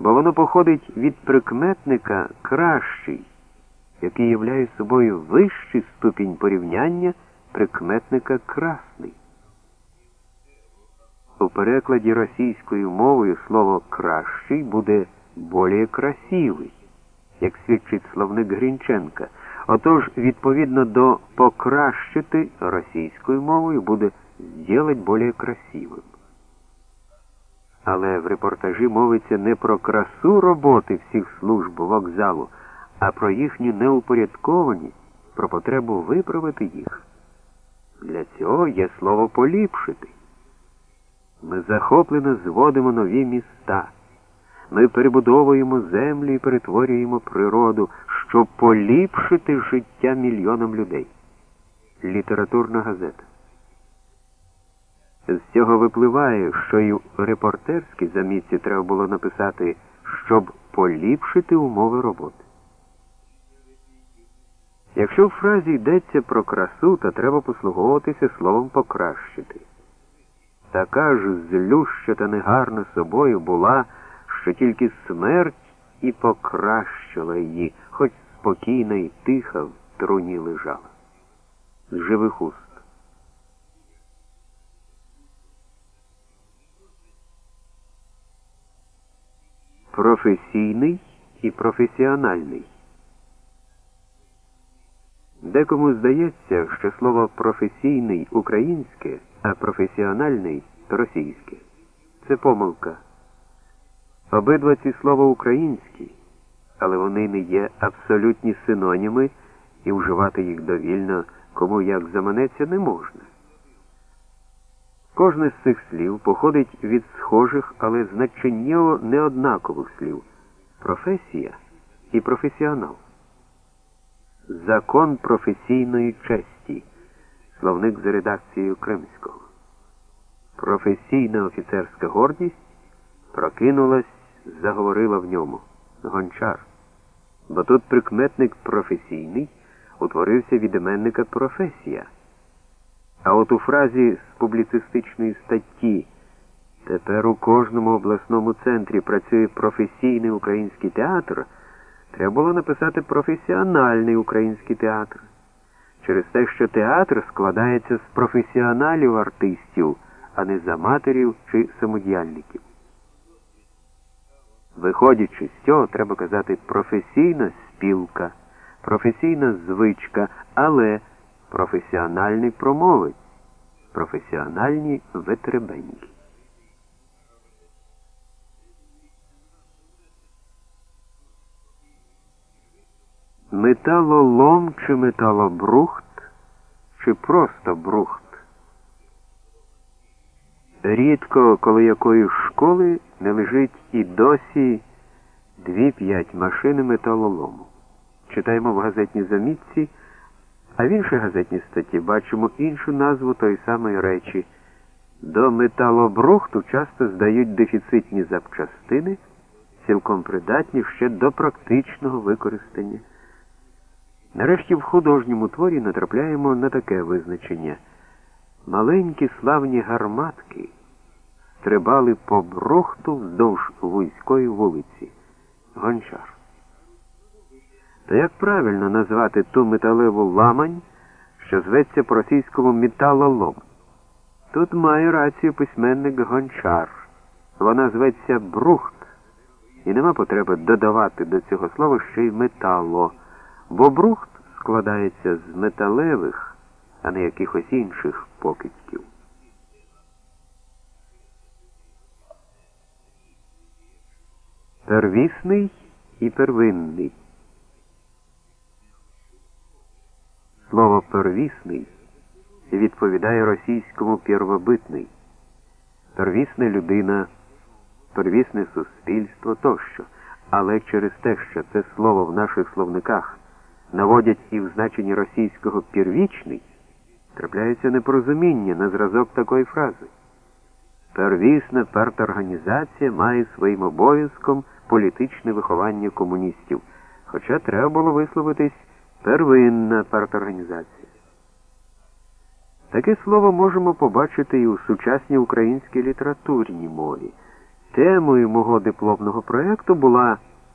бо воно походить від прикметника кращий, який являє собою вищий ступінь порівняння прикметника красний. У перекладі російською мовою слово кращий буде более красивий, як свідчить словник Грінченка. Отож, відповідно до покращити російською мовою буде «сделать более красивим. Але в репортажі мовиться не про красу роботи всіх служб вокзалу, а про їхню неупорядкованість, про потребу виправити їх. Для цього є слово поліпшити. Ми захоплено зводимо нові міста. Ми перебудовуємо землю і перетворюємо природу, щоб поліпшити життя мільйонам людей. Літературна газета. З цього випливає, що і в репортерській замітці треба було написати, щоб поліпшити умови роботи. Якщо в фразі йдеться про красу, то треба послуговуватися словом покращити. Така ж злюща та негарна собою була, що тільки смерть і покращила її, хоч спокійна і тиха в труні лежала. З живих уст. Професійний і професіональний. Декому здається, що слово професійний українське, а професіональний російське. Це помилка. Обидва ці слова українські, але вони не є абсолютні синоніми і вживати їх довільно кому як заманеться не можна. Кожне з цих слів походить від схожих, але значеннєво неоднакових слів професія і професіонал. Закон професійної честі. Словник за редакцією Кримського. Професійна офіцерська гордість прокинулась, заговорила в ньому гончар. Бо тут прикметник професійний утворився від іменника професія. А от у фразі з публіцистичної статті тепер у кожному обласному центрі працює професійний український театр. Треба було написати професіональний український театр. Через те, що театр складається з професіоналів артистів, а не з аматорів чи самодіяльників. Виходячи з цього, треба казати професійна спілка, професійна звичка, але професіональний промовець, професіональні витребеньки. Металолом чи металобрухт, чи просто брухт. Рідко коло якої школи не лежить і досі дві-п'ять машини металолому. Читаємо в газетній замітці, а в іншій газетній статті бачимо іншу назву тої самої речі. До металобрухту часто здають дефіцитні запчастини, цілком придатні ще до практичного використання. Нарешті в художньому творі натрапляємо на таке визначення. Маленькі славні гарматки стрибали по брухту вздовж вузької вулиці. Гончар. То як правильно назвати ту металеву ламань, що зветься по російському металолом? Тут має рацію письменник Гончар. Вона зветься брухт, і нема потреби додавати до цього слова ще й метало бо брухт складається з металевих, а не якихось інших покидьків. Первісний і первинний. Первісний відповідає російському первобитний, первісна людина, первісне суспільство тощо. Але через те, що це слово в наших словниках наводять і в значенні російського первічний, трапляється непорозуміння на зразок такої фрази. Первісна парторганізація має своїм обов'язком політичне виховання комуністів, хоча треба було висловитись первинна парторганізація. Таке слово можемо побачити і у сучасній українській літературній мові. темою мого дипломного проєкту була